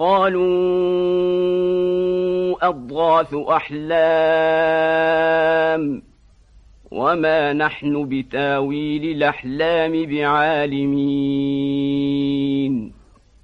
قالوا أضغاث أحلام وما نحن بتاويل الأحلام بعالمين.